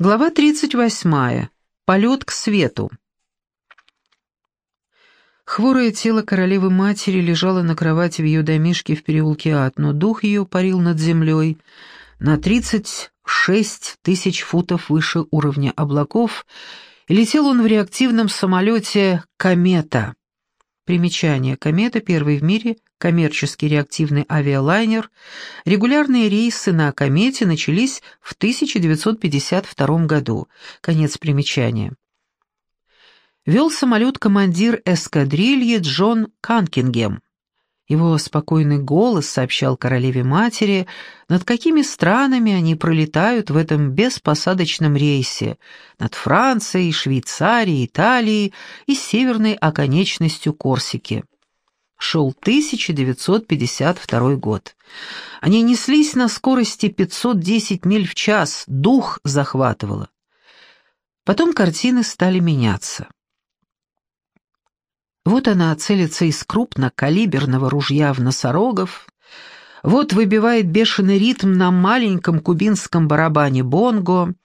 Глава 38. Полет к свету. Хворое тело королевы-матери лежало на кровати в ее домишке в переулке Ад, но дух ее парил над землей на 36 тысяч футов выше уровня облаков, и летел он в реактивном самолете «Комета». Примечание. «Комета» — первый в мире коммерческий реактивный авиалайнер, регулярные рейсы на «Комете» начались в 1952 году. Конец примечания. Вел самолет командир эскадрильи Джон Канкингем. Его спокойный голос сообщал королеве-матери, над какими странами они пролетают в этом беспосадочном рейсе, над Францией, Швейцарией, Италией и северной оконечностью Корсики шел 1952 год. Они неслись на скорости 510 миль в час, дух захватывало. Потом картины стали меняться. Вот она целится из крупнокалиберного ружья в носорогов, вот выбивает бешеный ритм на маленьком кубинском барабане бонго —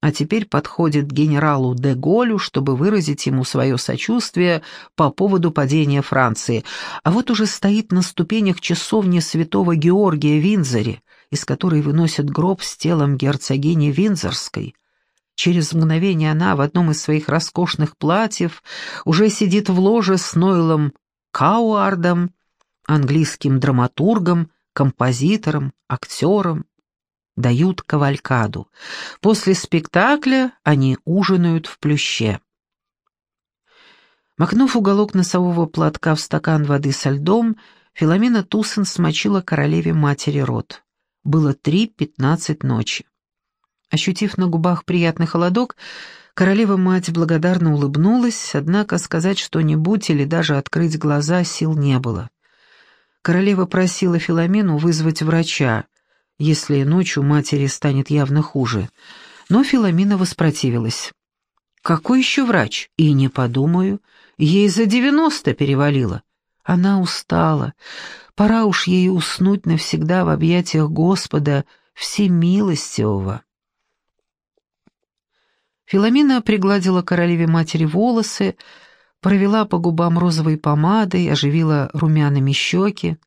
а теперь подходит к генералу де Голлю, чтобы выразить ему свое сочувствие по поводу падения Франции, а вот уже стоит на ступенях часовни святого Георгия Винзоре, из которой выносят гроб с телом герцогини Винзорской. Через мгновение она в одном из своих роскошных платьев уже сидит в ложе с Нойлом Кауардом, английским драматургом, композитором, актером, дают кавалькаду. После спектакля они ужинают в плюще. Макнув уголок носового платка в стакан воды со льдом, Филомена Туссен смочила королеве матери рот. Было три пятнадцать ночи. Ощутив на губах приятный холодок, королева-мать благодарно улыбнулась, однако сказать что-нибудь или даже открыть глаза сил не было. Королева просила Филомену вызвать врача, если ночью матери станет явно хуже. Но Филомина воспротивилась. «Какой еще врач? И не подумаю. Ей за девяносто перевалило. Она устала. Пора уж ей уснуть навсегда в объятиях Господа Всемилостивого». Филомина пригладила королеве матери волосы, провела по губам розовой помадой, оживила румяными щеки.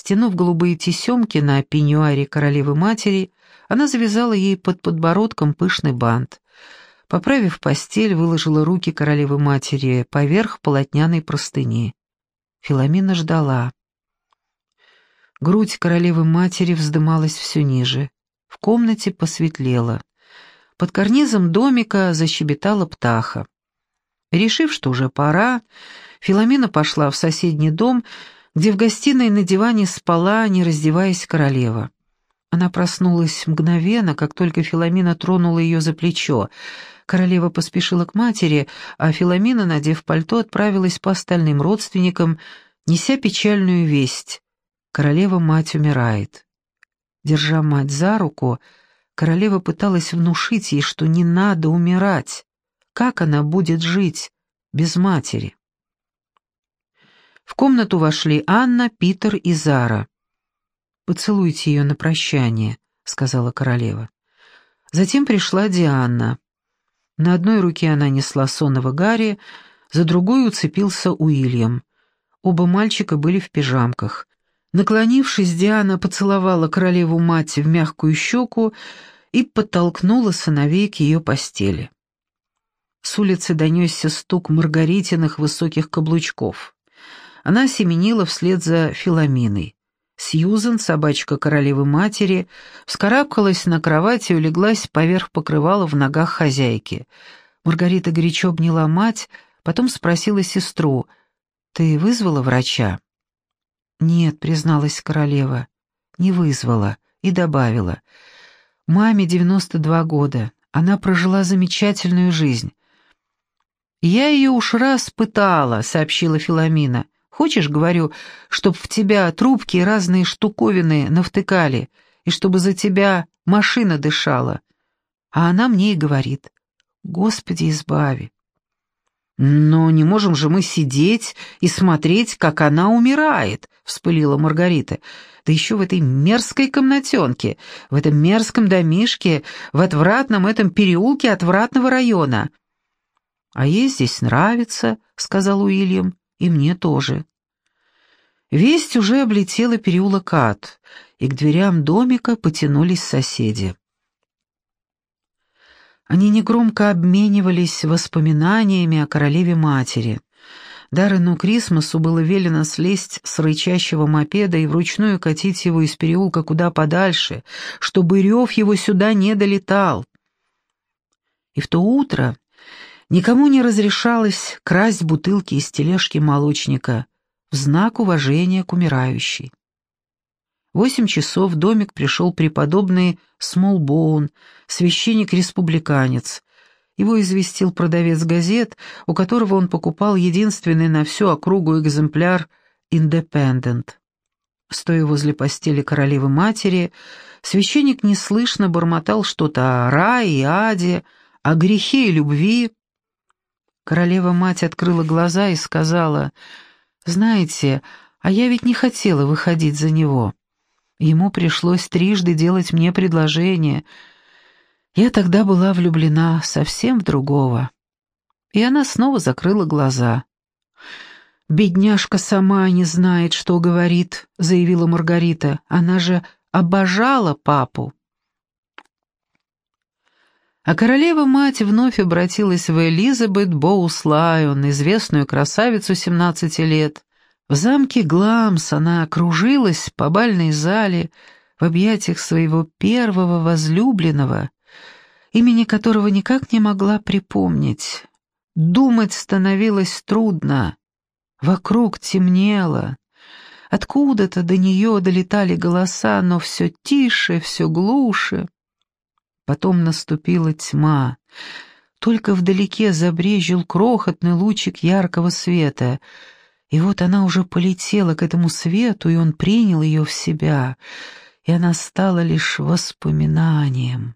Стянув голубые тесемки на пеньюаре королевы-матери, она завязала ей под подбородком пышный бант. Поправив постель, выложила руки королевы-матери поверх полотняной простыни. Филомена ждала. Грудь королевы-матери вздымалась все ниже. В комнате посветлело. Под карнизом домика защебетала птаха. Решив, что уже пора, Филомена пошла в соседний дом, где в гостиной на диване спала, не раздеваясь, королева. Она проснулась мгновенно, как только Филомина тронула ее за плечо. Королева поспешила к матери, а Филомина, надев пальто, отправилась по остальным родственникам, неся печальную весть. Королева-мать умирает. Держа мать за руку, королева пыталась внушить ей, что не надо умирать. Как она будет жить без матери? В комнату вошли Анна, Питер и Зара. «Поцелуйте ее на прощание», — сказала королева. Затем пришла Диана. На одной руке она несла сонного Гарри, за другой уцепился Уильям. Оба мальчика были в пижамках. Наклонившись, Диана поцеловала королеву-мать в мягкую щеку и подтолкнула сыновей к ее постели. С улицы донесся стук Маргаритиных высоких каблучков. Она семенила вслед за Филоминой. Сьюзен, собачка королевы-матери, вскарабкалась на кровать и улеглась поверх покрывала в ногах хозяйки. Маргарита горячо обняла мать, потом спросила сестру, «Ты вызвала врача?» «Нет», — призналась королева, — «не вызвала», и добавила, «Маме 92 года, она прожила замечательную жизнь». «Я ее уж раз пытала», — сообщила Филомина. Хочешь, говорю, чтоб в тебя трубки и разные штуковины навтыкали, и чтобы за тебя машина дышала? А она мне и говорит, Господи, избави. «Но не можем же мы сидеть и смотреть, как она умирает», — вспылила Маргарита. «Да еще в этой мерзкой комнатенке, в этом мерзком домишке, в отвратном этом переулке отвратного района». «А ей здесь нравится», — сказал Уильям, — «и мне тоже». Весть уже облетела переулок Ад, и к дверям домика потянулись соседи. Они негромко обменивались воспоминаниями о королеве-матери. Даррену Крисмасу было велено слезть с рычащего мопеда и вручную катить его из переулка куда подальше, чтобы рев его сюда не долетал. И в то утро никому не разрешалось красть бутылки из тележки молочника в знак уважения к умирающей восемь часов в домик пришел преподобный Смолбоун, священник-республиканец. Его известил продавец газет, у которого он покупал единственный на всю округу экземпляр «Индепендент». Стоя возле постели королевы-матери, священник неслышно бормотал что-то о рае и аде, о грехе и любви. Королева-мать открыла глаза и сказала, «Знаете, а я ведь не хотела выходить за него». Ему пришлось трижды делать мне предложение. Я тогда была влюблена совсем в другого. И она снова закрыла глаза. «Бедняжка сама не знает, что говорит», — заявила Маргарита. «Она же обожала папу». А королева-мать вновь обратилась в Элизабет Боус Лайон, известную красавицу 17 лет, в замке Гламс она окружилась по бальной зале в объятиях своего первого возлюбленного, имени которого никак не могла припомнить. Думать становилось трудно. Вокруг темнело. Откуда-то до нее долетали голоса, но все тише, все глуше. Потом наступила тьма. Только вдалеке забрежил крохотный лучик яркого света — и вот она уже полетела к этому свету, и он принял ее в себя, и она стала лишь воспоминанием.